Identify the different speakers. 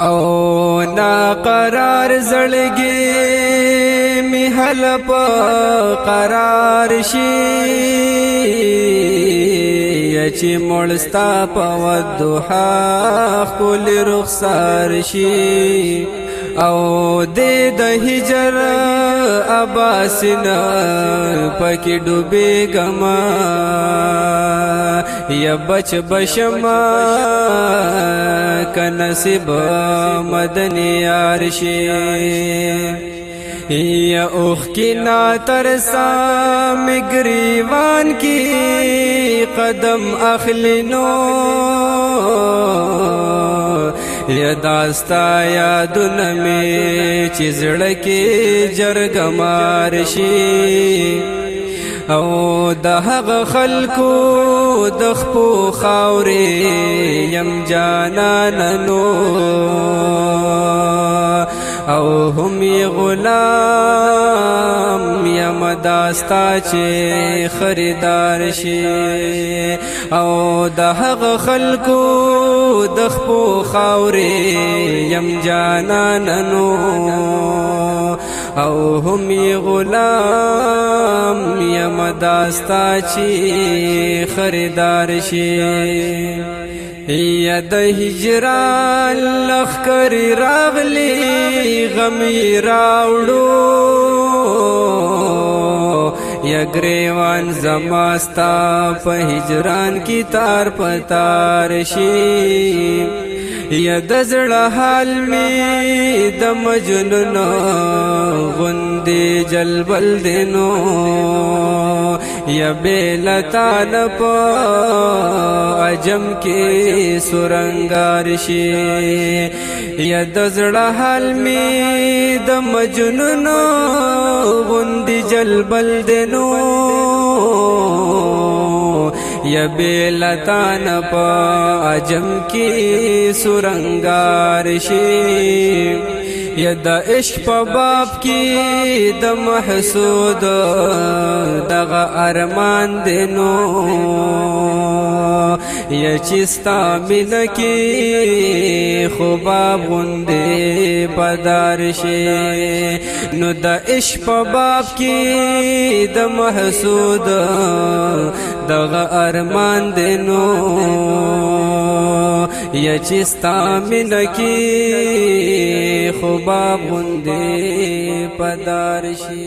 Speaker 1: او نا قرار زړګي می حل په قرار شي چې مړستا په ودوها خل رخصار شي او د د هجر اباسنا پکې ډوبې ګما یا بچ بشما کنسب مدن یارشي یا اوخ کی نا ترسا مگریوان کی قدم اخلی نو یا داستا یادون می چیزڑکی جرگ مارشی او د هغه خلکو د خپو خاورې يم جانان نو او هم غلام يم داستا چې خریدار شي او د هغه خلکو د خپو خاورې يم جانان نو او هم غلام یم داستا چی خریدار شي یا د هجران لخر راغلی غم راوړو یا گریوان زماستا په هجران کی تار پتار شي یا د زړه حال می د مجنون غندې جلبل دینو یا بیلتان په عجم کې سورنګار شي یا د زړه حال می د مجنون غندې جلبل دینو یا بیلتان پا عجم کی سرنگار شی یا دا عشق پا باب کی دا محسود دغه ارمان دینو یا چستا مل کی خوبا غندې پدار شي نو د عشق په باب کې د محسود دغه ارمان دینو یا چې ستا مل کې خوباب غوندې پدار شي